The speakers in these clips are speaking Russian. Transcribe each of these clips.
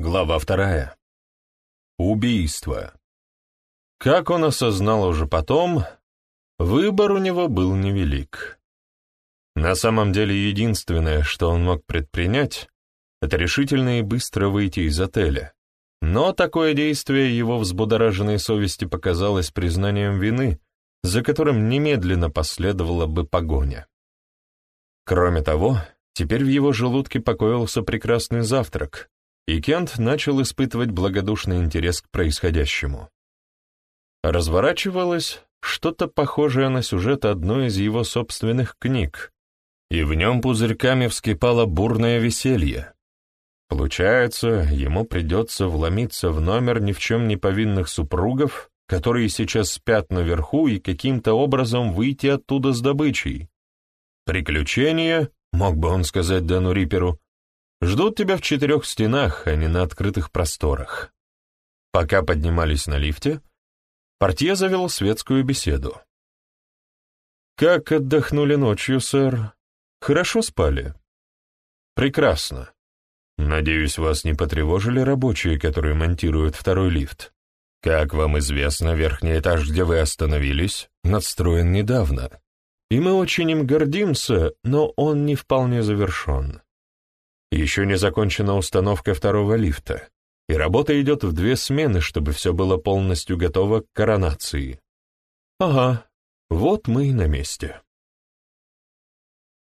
Глава вторая. Убийство. Как он осознал уже потом, выбор у него был невелик. На самом деле единственное, что он мог предпринять, это решительно и быстро выйти из отеля. Но такое действие его взбудораженной совести показалось признанием вины, за которым немедленно последовала бы погоня. Кроме того, теперь в его желудке покоился прекрасный завтрак, и Кент начал испытывать благодушный интерес к происходящему. Разворачивалось что-то похожее на сюжет одной из его собственных книг, и в нем пузырьками вскипало бурное веселье. Получается, ему придется вломиться в номер ни в чем не повинных супругов, которые сейчас спят наверху, и каким-то образом выйти оттуда с добычей. Приключения, мог бы он сказать Дэну Риперу, ждут тебя в четырех стенах, а не на открытых просторах. Пока поднимались на лифте, портье завел светскую беседу. «Как отдохнули ночью, сэр? Хорошо спали?» «Прекрасно. Надеюсь, вас не потревожили рабочие, которые монтируют второй лифт. Как вам известно, верхний этаж, где вы остановились, надстроен недавно, и мы очень им гордимся, но он не вполне завершен. Еще не закончена установка второго лифта, и работа идет в две смены, чтобы все было полностью готово к коронации. Ага, вот мы и на месте.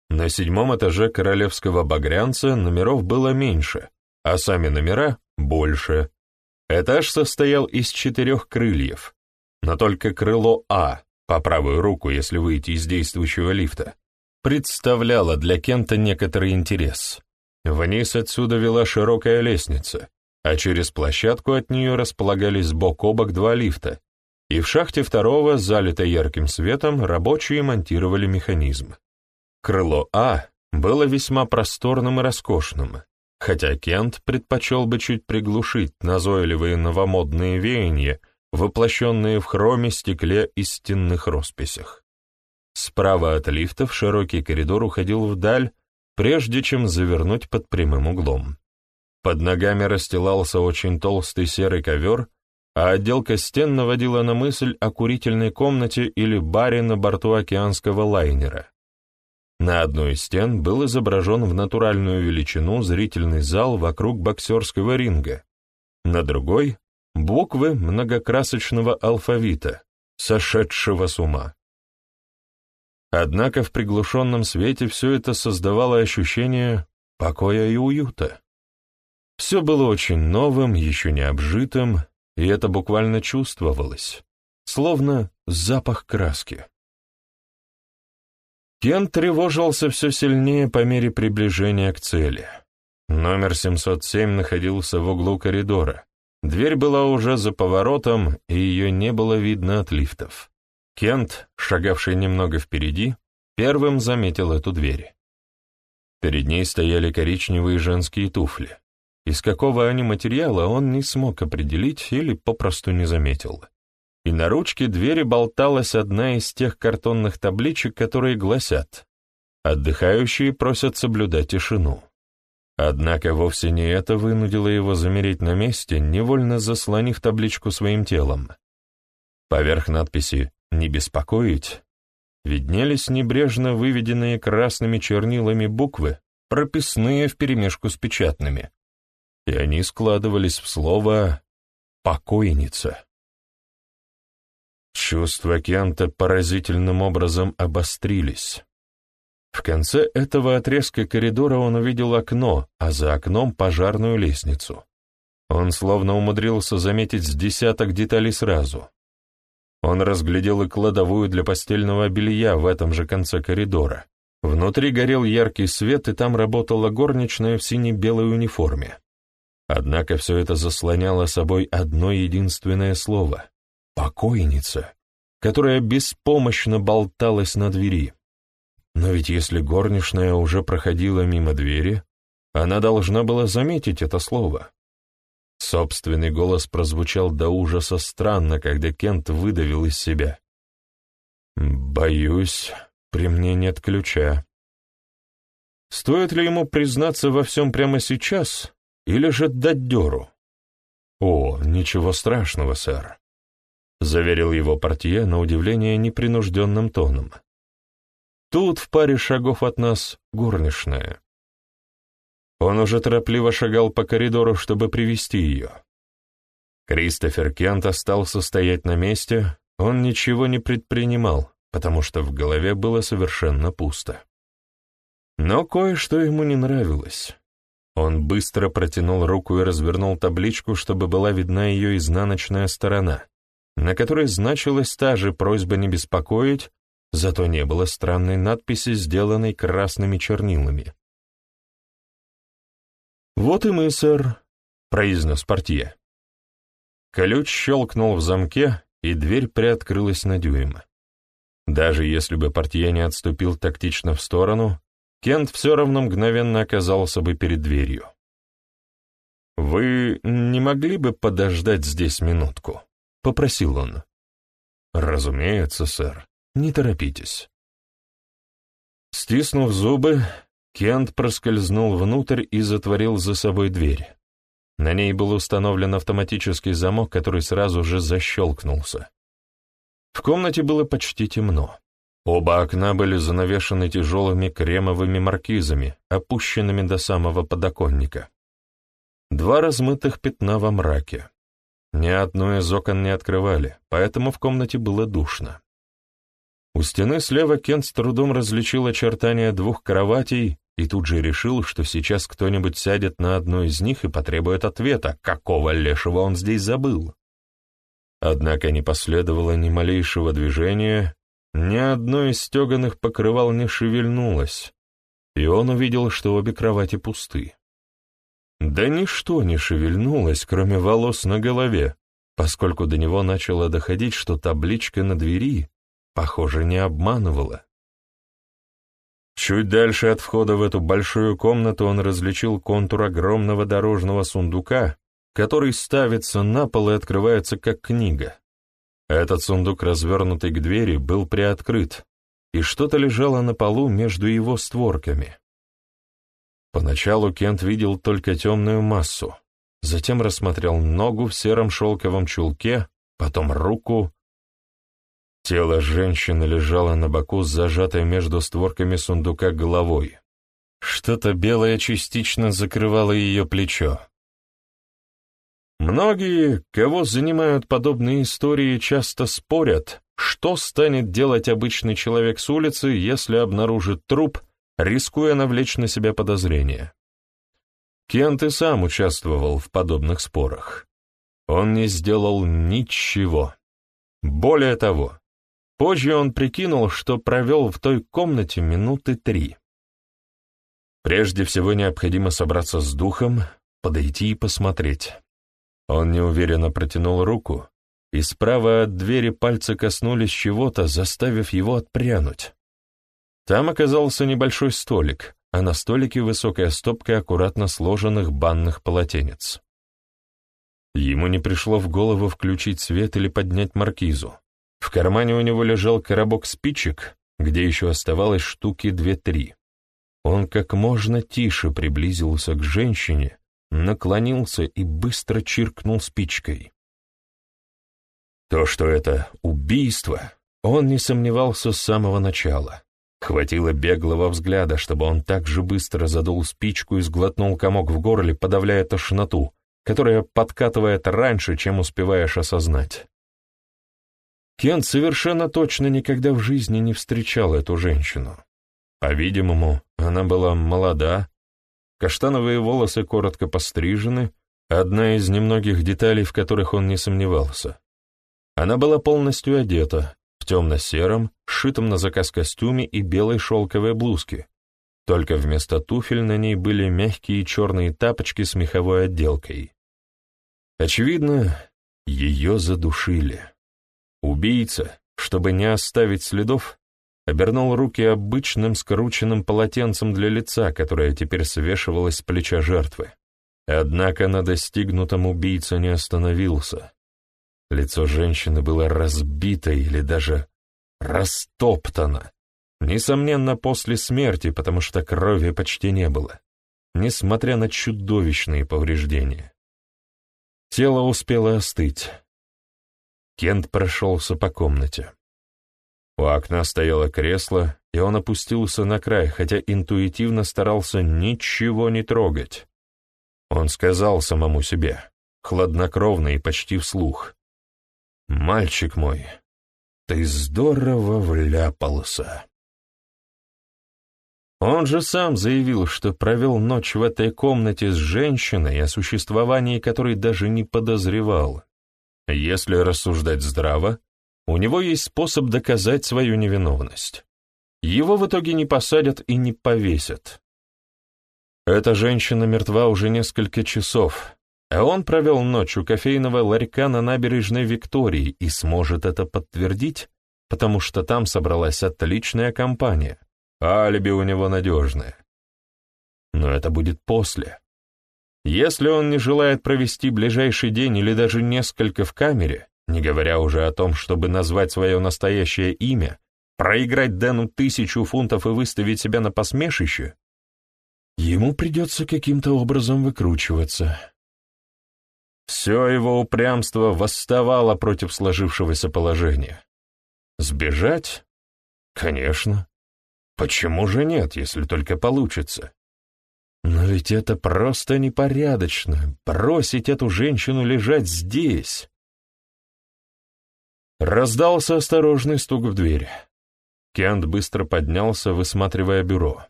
На седьмом этаже королевского багрянца номеров было меньше, а сами номера — больше. Этаж состоял из четырех крыльев, но только крыло А, по правую руку, если выйти из действующего лифта, представляло для Кента некоторый интерес. Вниз отсюда вела широкая лестница, а через площадку от нее располагались бок о бок два лифта, и в шахте второго, залитой ярким светом, рабочие монтировали механизм. Крыло А было весьма просторным и роскошным, хотя Кент предпочел бы чуть приглушить назойливые новомодные веяния, воплощенные в хроме, стекле и стенных росписях. Справа от лифта в широкий коридор уходил вдаль, прежде чем завернуть под прямым углом. Под ногами расстилался очень толстый серый ковер, а отделка стен наводила на мысль о курительной комнате или баре на борту океанского лайнера. На одной из стен был изображен в натуральную величину зрительный зал вокруг боксерского ринга, на другой — буквы многокрасочного алфавита, сошедшего с ума. Однако в приглушенном свете все это создавало ощущение покоя и уюта. Все было очень новым, еще не обжитым, и это буквально чувствовалось, словно запах краски. Кен тревожился все сильнее по мере приближения к цели. Номер 707 находился в углу коридора. Дверь была уже за поворотом, и ее не было видно от лифтов. Кент, шагавший немного впереди, первым заметил эту дверь. Перед ней стояли коричневые женские туфли. Из какого они материала он не смог определить или попросту не заметил. И на ручке двери болталась одна из тех картонных табличек, которые гласят «Отдыхающие просят соблюдать тишину». Однако вовсе не это вынудило его замереть на месте, невольно заслонив табличку своим телом. Поверх надписи «Не беспокоить» виднелись небрежно выведенные красными чернилами буквы, прописные вперемешку с печатными, и они складывались в слово «покойница». Чувства Кента поразительным образом обострились. В конце этого отрезка коридора он увидел окно, а за окном пожарную лестницу. Он словно умудрился заметить с десяток деталей сразу. Он разглядел и кладовую для постельного белья в этом же конце коридора. Внутри горел яркий свет, и там работала горничная в сине-белой униформе. Однако все это заслоняло собой одно единственное слово — покойница, которая беспомощно болталась на двери. Но ведь если горничная уже проходила мимо двери, она должна была заметить это слово. Собственный голос прозвучал до ужаса странно, когда Кент выдавил из себя. «Боюсь, при мне нет ключа». Стоит ли ему признаться во всем прямо сейчас, или же дать дёру? О, ничего страшного, сэр, — заверил его портье на удивление непринужденным тоном. Тут в паре шагов от нас горничная. Он уже торопливо шагал по коридору, чтобы привести ее. Кристофер Кент остался стоять на месте, он ничего не предпринимал, потому что в голове было совершенно пусто. Но кое-что ему не нравилось. Он быстро протянул руку и развернул табличку, чтобы была видна ее изнаночная сторона, на которой значилась та же просьба не беспокоить, зато не было странной надписи, сделанной красными чернилами. «Вот и мы, сэр», — произнес портье. Ключ щелкнул в замке, и дверь приоткрылась на дюйм. Даже если бы портье не отступил тактично в сторону, Кент все равно мгновенно оказался бы перед дверью. «Вы не могли бы подождать здесь минутку?» — попросил он. «Разумеется, сэр. Не торопитесь». Стиснув зубы, Кент проскользнул внутрь и затворил за собой дверь. На ней был установлен автоматический замок, который сразу же защелкнулся. В комнате было почти темно. Оба окна были занавешены тяжелыми кремовыми маркизами, опущенными до самого подоконника. Два размытых пятна во мраке. Ни одно из окон не открывали, поэтому в комнате было душно. У стены слева Кент с трудом различил очертания двух кроватей и тут же решил, что сейчас кто-нибудь сядет на одну из них и потребует ответа, какого лешего он здесь забыл. Однако не последовало ни малейшего движения, ни одно из стеганых покрывал не шевельнулось, и он увидел, что обе кровати пусты. Да ничто не шевельнулось, кроме волос на голове, поскольку до него начало доходить, что табличка на двери, похоже, не обманывала. Чуть дальше от входа в эту большую комнату он различил контур огромного дорожного сундука, который ставится на пол и открывается как книга. Этот сундук, развернутый к двери, был приоткрыт, и что-то лежало на полу между его створками. Поначалу Кент видел только темную массу, затем рассмотрел ногу в сером шелковом чулке, потом руку, Тело женщины лежало на боку с зажатой между створками сундука головой. Что-то белое частично закрывало ее плечо. Многие, кого занимают подобные истории, часто спорят, что станет делать обычный человек с улицы, если обнаружит труп, рискуя навлечь на себя подозрения. Кент и сам участвовал в подобных спорах. Он не сделал ничего. Более того, Позже он прикинул, что провел в той комнате минуты три. Прежде всего необходимо собраться с духом, подойти и посмотреть. Он неуверенно протянул руку, и справа от двери пальцы коснулись чего-то, заставив его отпрянуть. Там оказался небольшой столик, а на столике высокая стопка аккуратно сложенных банных полотенец. Ему не пришло в голову включить свет или поднять маркизу. В кармане у него лежал коробок спичек, где еще оставалось штуки две-три. Он как можно тише приблизился к женщине, наклонился и быстро чиркнул спичкой. То, что это убийство, он не сомневался с самого начала. Хватило беглого взгляда, чтобы он так же быстро задул спичку и сглотнул комок в горле, подавляя тошноту, которая подкатывает раньше, чем успеваешь осознать. Кент совершенно точно никогда в жизни не встречал эту женщину. По-видимому, она была молода, каштановые волосы коротко пострижены, одна из немногих деталей, в которых он не сомневался. Она была полностью одета, в темно-сером, сшитом на заказ костюме и белой шелковой блузке, только вместо туфель на ней были мягкие черные тапочки с меховой отделкой. Очевидно, ее задушили. Убийца, чтобы не оставить следов, обернул руки обычным скрученным полотенцем для лица, которое теперь свешивалось с плеча жертвы. Однако на достигнутом убийца не остановился. Лицо женщины было разбито или даже растоптано. Несомненно, после смерти, потому что крови почти не было. несмотря на чудовищные повреждения. Тело успело остыть. Кент прошелся по комнате. У окна стояло кресло, и он опустился на край, хотя интуитивно старался ничего не трогать. Он сказал самому себе, хладнокровно и почти вслух, «Мальчик мой, ты здорово вляпался». Он же сам заявил, что провел ночь в этой комнате с женщиной, о существовании которой даже не подозревал. Если рассуждать здраво, у него есть способ доказать свою невиновность. Его в итоге не посадят и не повесят. Эта женщина мертва уже несколько часов, а он провел ночь у кофейного ларька на набережной Виктории и сможет это подтвердить, потому что там собралась отличная компания, алиби у него надежное. Но это будет после. Если он не желает провести ближайший день или даже несколько в камере, не говоря уже о том, чтобы назвать свое настоящее имя, проиграть Дэну тысячу фунтов и выставить себя на посмешище, ему придется каким-то образом выкручиваться. Все его упрямство восставало против сложившегося положения. Сбежать? Конечно. Почему же нет, если только получится? Но ведь это просто непорядочно, бросить эту женщину лежать здесь. Раздался осторожный стук в дверь. Кент быстро поднялся, высматривая бюро.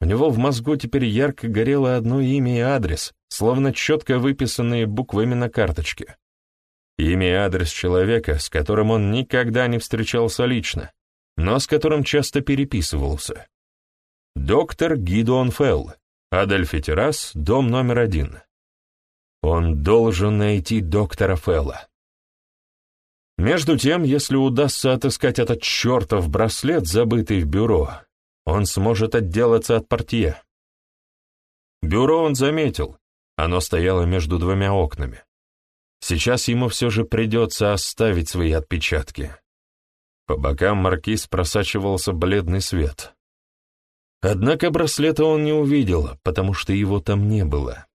У него в мозгу теперь ярко горело одно имя и адрес, словно четко выписанные буквами на карточке. Имя и адрес человека, с которым он никогда не встречался лично, но с которым часто переписывался. Доктор Гидеон Фелл, Адельфи Террас, дом номер один. Он должен найти доктора Фелла. Между тем, если удастся отыскать этот чертов браслет, забытый в бюро, он сможет отделаться от портье. Бюро он заметил, оно стояло между двумя окнами. Сейчас ему все же придется оставить свои отпечатки. По бокам маркиз просачивался бледный свет. Однако браслета он не увидел, потому что его там не было.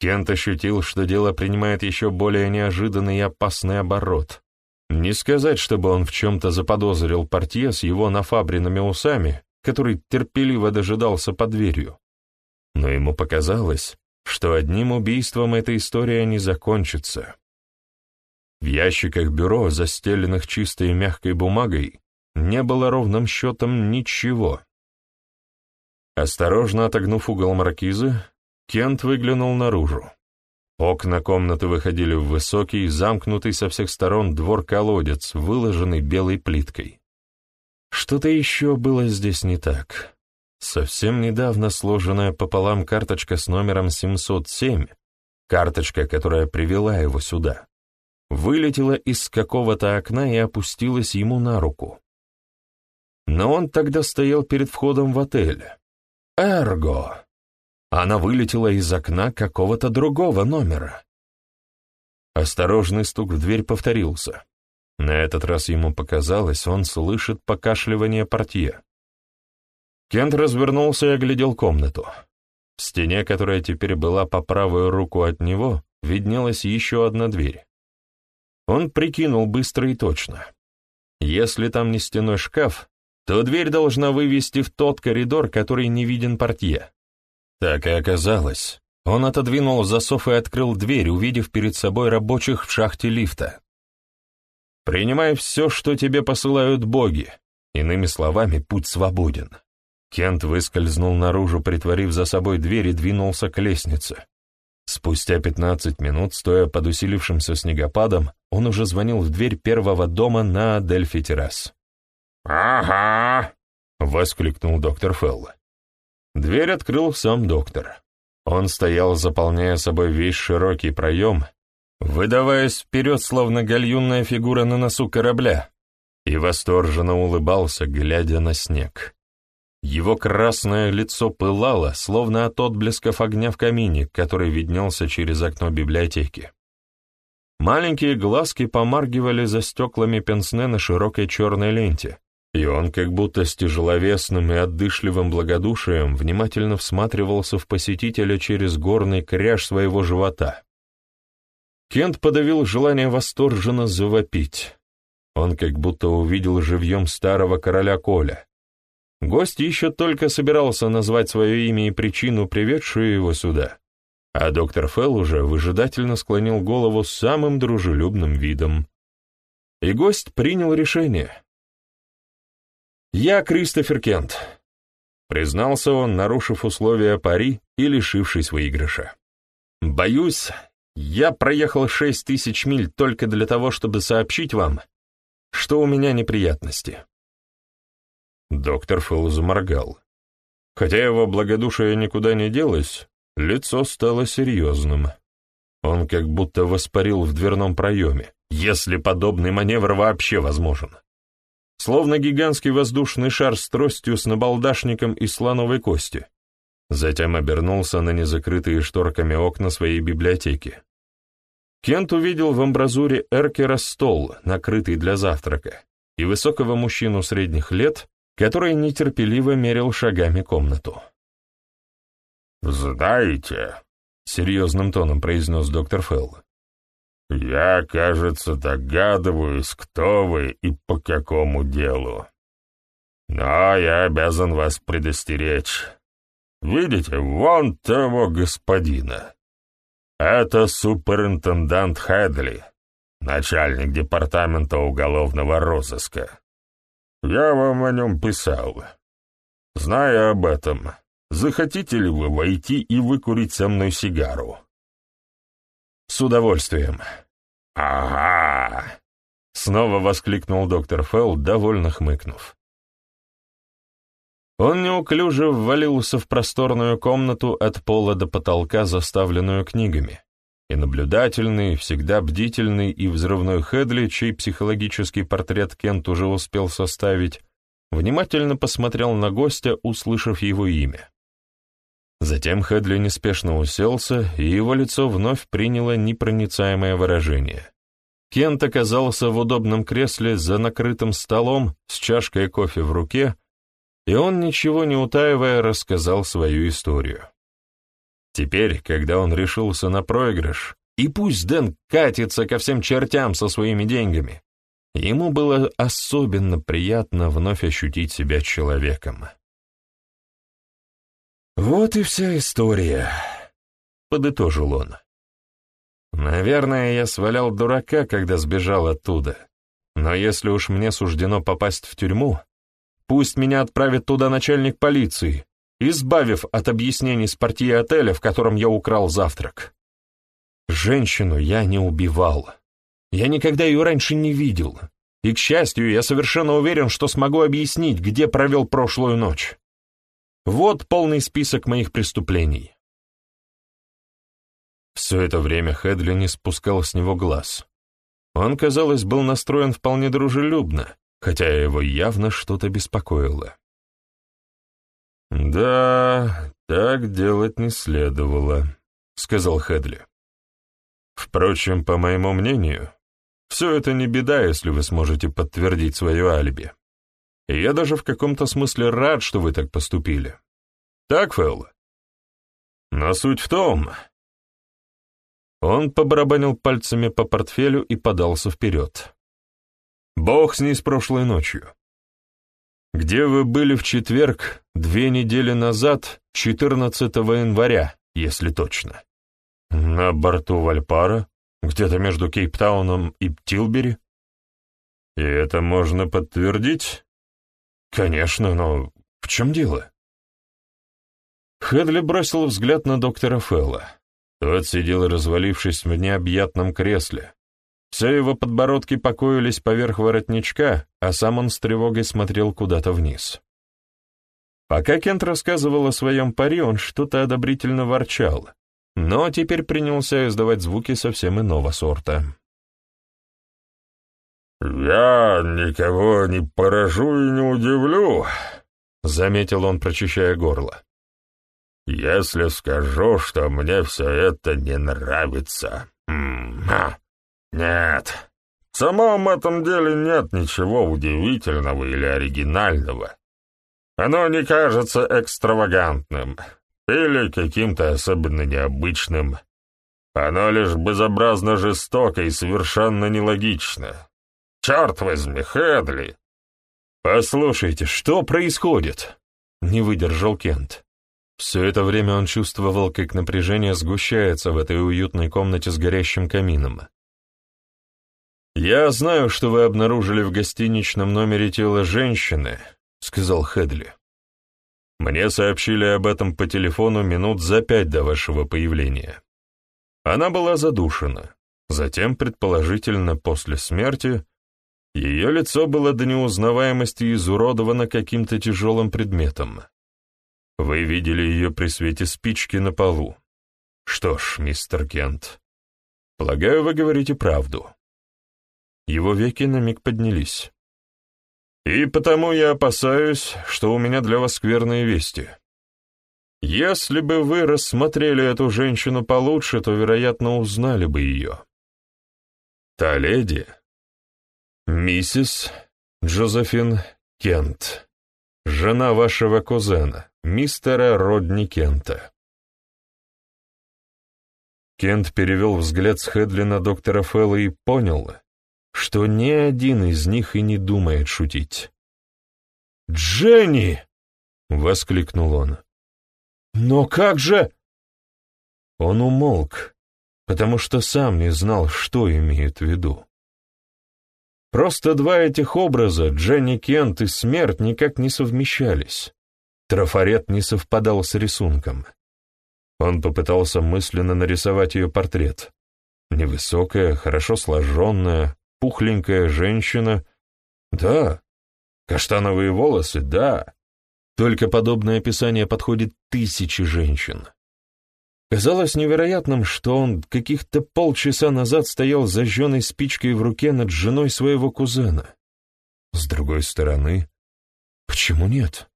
Кент ощутил, что дело принимает еще более неожиданный и опасный оборот. Не сказать, чтобы он в чем-то заподозрил портье с его нафабренными усами, который терпеливо дожидался под дверью. Но ему показалось, что одним убийством эта история не закончится. В ящиках бюро, застеленных чистой мягкой бумагой, не было ровным счетом ничего. Осторожно отогнув угол маркизы, Кент выглянул наружу. Окна комнаты выходили в высокий, замкнутый со всех сторон двор-колодец, выложенный белой плиткой. Что-то еще было здесь не так. Совсем недавно сложенная пополам карточка с номером 707, карточка, которая привела его сюда, вылетела из какого-то окна и опустилась ему на руку. Но он тогда стоял перед входом в отель. Эрго! Она вылетела из окна какого-то другого номера. Осторожный стук в дверь повторился. На этот раз ему показалось, он слышит покашливание портье. Кент развернулся и оглядел комнату. В стене, которая теперь была по правую руку от него, виднелась еще одна дверь. Он прикинул быстро и точно. Если там не стеной шкаф, то дверь должна вывести в тот коридор, который не виден портье. Так и оказалось. Он отодвинул засов и открыл дверь, увидев перед собой рабочих в шахте лифта. «Принимай все, что тебе посылают боги», иными словами, путь свободен. Кент выскользнул наружу, притворив за собой дверь и двинулся к лестнице. Спустя пятнадцать минут, стоя под усилившимся снегопадом, он уже звонил в дверь первого дома на Адельфи террас. «Ага!» — воскликнул доктор Фелл. Дверь открыл сам доктор. Он стоял, заполняя собой весь широкий проем, выдаваясь вперед, словно гальюнная фигура на носу корабля, и восторженно улыбался, глядя на снег. Его красное лицо пылало, словно от отблесков огня в камине, который виднелся через окно библиотеки. Маленькие глазки помаргивали за стеклами пенсне на широкой черной ленте, И он как будто с тяжеловесным и отдышливым благодушием внимательно всматривался в посетителя через горный кряж своего живота. Кент подавил желание восторженно завопить. Он как будто увидел живьем старого короля Коля. Гость еще только собирался назвать свое имя и причину, приведшую его сюда. А доктор Фелл уже выжидательно склонил голову самым дружелюбным видом. И гость принял решение. «Я Кристофер Кент», — признался он, нарушив условия пари и лишившись выигрыша. «Боюсь, я проехал шесть тысяч миль только для того, чтобы сообщить вам, что у меня неприятности». Доктор Фелл заморгал. Хотя его благодушие никуда не делось, лицо стало серьезным. Он как будто воспарил в дверном проеме, если подобный маневр вообще возможен словно гигантский воздушный шар с тростью с набалдашником из слоновой кости. Затем обернулся на незакрытые шторками окна своей библиотеки. Кент увидел в амбразуре Эркера стол, накрытый для завтрака, и высокого мужчину средних лет, который нетерпеливо мерил шагами комнату. «Знаете», — серьезным тоном произнес доктор Фелл, «Я, кажется, догадываюсь, кто вы и по какому делу. Но я обязан вас предостеречь. Видите, вон того господина. Это суперинтендант Хедли, начальник департамента уголовного розыска. Я вам о нем писал. Зная об этом, захотите ли вы войти и выкурить со мной сигару?» «С удовольствием». «Ага!» — снова воскликнул доктор Фелл, довольно хмыкнув. Он неуклюже ввалился в просторную комнату от пола до потолка, заставленную книгами, и наблюдательный, всегда бдительный и взрывной Хедли, чей психологический портрет Кент уже успел составить, внимательно посмотрел на гостя, услышав его имя. Затем Хедли неспешно уселся, и его лицо вновь приняло непроницаемое выражение. Кент оказался в удобном кресле за накрытым столом с чашкой кофе в руке, и он, ничего не утаивая, рассказал свою историю. Теперь, когда он решился на проигрыш, и пусть Дэн катится ко всем чертям со своими деньгами, ему было особенно приятно вновь ощутить себя человеком. «Вот и вся история», — подытожил он. «Наверное, я свалял дурака, когда сбежал оттуда. Но если уж мне суждено попасть в тюрьму, пусть меня отправит туда начальник полиции, избавив от объяснений с партии отеля, в котором я украл завтрак. Женщину я не убивал. Я никогда ее раньше не видел. И, к счастью, я совершенно уверен, что смогу объяснить, где провел прошлую ночь. Вот полный список моих преступлений. Все это время Хедли не спускал с него глаз. Он, казалось, был настроен вполне дружелюбно, хотя его явно что-то беспокоило. «Да, так делать не следовало», — сказал Хедли. «Впрочем, по моему мнению, все это не беда, если вы сможете подтвердить свое алиби. Я даже в каком-то смысле рад, что вы так поступили. Так, Фэлл? Но суть в том... Он побарабанил пальцами по портфелю и подался вперед. Бог с ней с прошлой ночью. Где вы были в четверг, две недели назад, 14 января, если точно? На борту Вальпара, где-то между Кейптауном и Тилбери? И это можно подтвердить? Конечно, но в чем дело? Хедли бросил взгляд на доктора Фелла. Тот сидел, развалившись в необъятном кресле. Все его подбородки покоились поверх воротничка, а сам он с тревогой смотрел куда-то вниз. Пока Кент рассказывал о своем пари, он что-то одобрительно ворчал, но теперь принялся издавать звуки совсем иного сорта. «Я никого не поражу и не удивлю», — заметил он, прочищая горло. «Если скажу, что мне все это не нравится. Нет, В самом этом деле нет ничего удивительного или оригинального. Оно не кажется экстравагантным или каким-то особенно необычным. Оно лишь безобразно жестоко и совершенно нелогично. Черт возьми, Хедли!» «Послушайте, что происходит?» — не выдержал Кент. Все это время он чувствовал, как напряжение сгущается в этой уютной комнате с горящим камином. «Я знаю, что вы обнаружили в гостиничном номере тело женщины», — сказал Хедли. «Мне сообщили об этом по телефону минут за пять до вашего появления. Она была задушена. Затем, предположительно, после смерти, ее лицо было до неузнаваемости изуродовано каким-то тяжелым предметом. Вы видели ее при свете спички на полу. Что ж, мистер Кент, полагаю, вы говорите правду. Его веки на миг поднялись. И потому я опасаюсь, что у меня для вас скверные вести. Если бы вы рассмотрели эту женщину получше, то, вероятно, узнали бы ее. Та леди — миссис Джозефин Кент, жена вашего кузена, мистера Родни Кента. Кент перевел взгляд с Хедли на доктора Фелла и понял, что ни один из них и не думает шутить. «Дженни!» — воскликнул он. «Но как же...» Он умолк, потому что сам не знал, что имеет в виду. Просто два этих образа, Дженни Кент и смерть, никак не совмещались. Трафарет не совпадал с рисунком. Он попытался мысленно нарисовать ее портрет. Невысокая, хорошо сложенная, пухленькая женщина. Да, каштановые волосы, да. Только подобное описание подходит тысячи женщин. Казалось невероятным, что он каких-то полчаса назад стоял с зажженной спичкой в руке над женой своего кузена. С другой стороны, почему нет?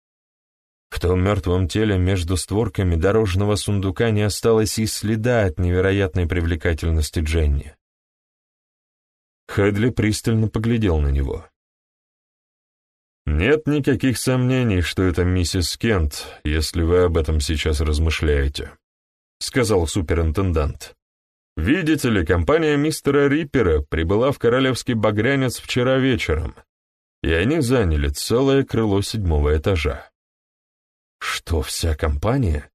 В том мертвом теле между створками дорожного сундука не осталось и следа от невероятной привлекательности Дженни. Хедли пристально поглядел на него. «Нет никаких сомнений, что это миссис Кент, если вы об этом сейчас размышляете», — сказал суперинтендант. «Видите ли, компания мистера Риппера прибыла в Королевский Багрянец вчера вечером, и они заняли целое крыло седьмого этажа». «Что, вся компания?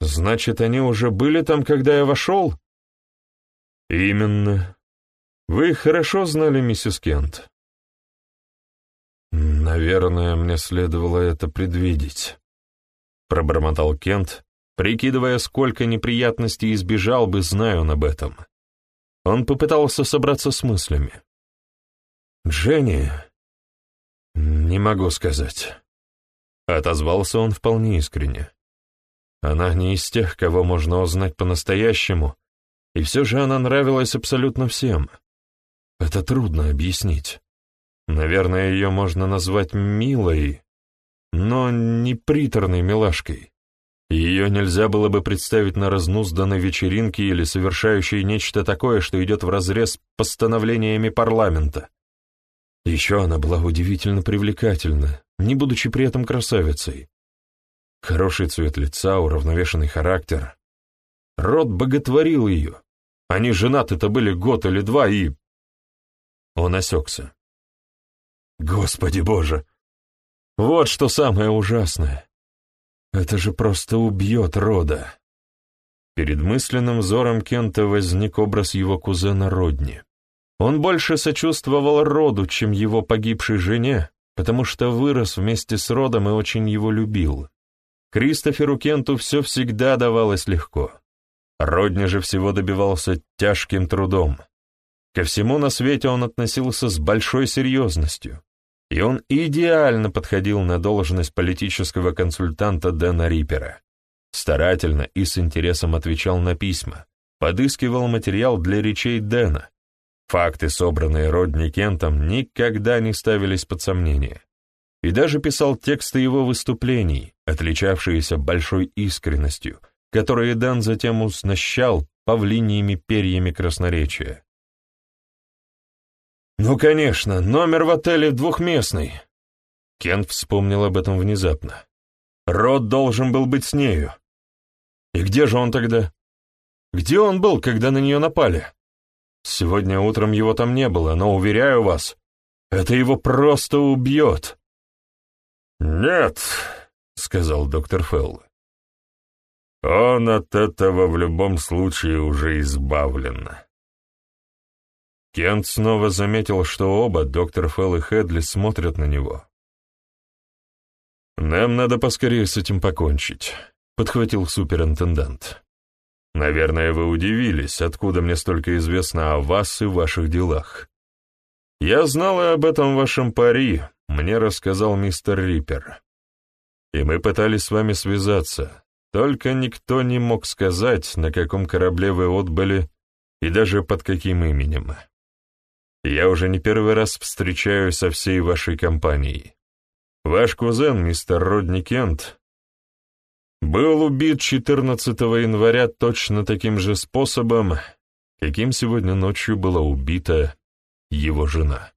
Значит, они уже были там, когда я вошел?» «Именно», вы хорошо знали миссис Кент? Наверное, мне следовало это предвидеть, пробормотал Кент, прикидывая, сколько неприятностей избежал бы, зная он об этом. Он попытался собраться с мыслями. «Дженни...» «Не могу сказать». Отозвался он вполне искренне. Она не из тех, кого можно узнать по-настоящему, и все же она нравилась абсолютно всем. Это трудно объяснить. Наверное, ее можно назвать милой, но не приторной милашкой. Ее нельзя было бы представить на разнузданной вечеринке или совершающей нечто такое, что идет вразрез с постановлениями парламента. Еще она была удивительно привлекательна, не будучи при этом красавицей. Хороший цвет лица, уравновешенный характер. Род боготворил ее. Они женаты-то были год или два, и он осекся. Господи боже! Вот что самое ужасное. Это же просто убьет рода. Перед мысленным взором Кента возник образ его кузена Родни. Он больше сочувствовал роду, чем его погибшей жене, потому что вырос вместе с родом и очень его любил. Кристоферу Кенту все всегда давалось легко. Родни же всего добивался тяжким трудом. Ко всему на свете он относился с большой серьезностью, и он идеально подходил на должность политического консультанта Дэна Риппера. Старательно и с интересом отвечал на письма, подыскивал материал для речей Дэна. Факты, собранные Родни Кентом, никогда не ставились под сомнение. И даже писал тексты его выступлений, отличавшиеся большой искренностью, которые Дэн затем уснащал павлиньими перьями красноречия. «Ну, конечно, номер в отеле двухместный». Кент вспомнил об этом внезапно. Рот должен был быть с нею. И где же он тогда? Где он был, когда на нее напали? Сегодня утром его там не было, но, уверяю вас, это его просто убьет. «Нет», — сказал доктор Фелл. «Он от этого в любом случае уже избавлен». Кент снова заметил, что оба, доктор Фелл и Хедли, смотрят на него. «Нам надо поскорее с этим покончить», — подхватил суперинтендант. «Наверное, вы удивились, откуда мне столько известно о вас и ваших делах. Я знал и об этом вашем пари, мне рассказал мистер Риппер. И мы пытались с вами связаться, только никто не мог сказать, на каком корабле вы отбыли и даже под каким именем. Я уже не первый раз встречаюсь со всей вашей компанией. Ваш кузен, мистер Родни Кент, был убит 14 января точно таким же способом, каким сегодня ночью была убита его жена.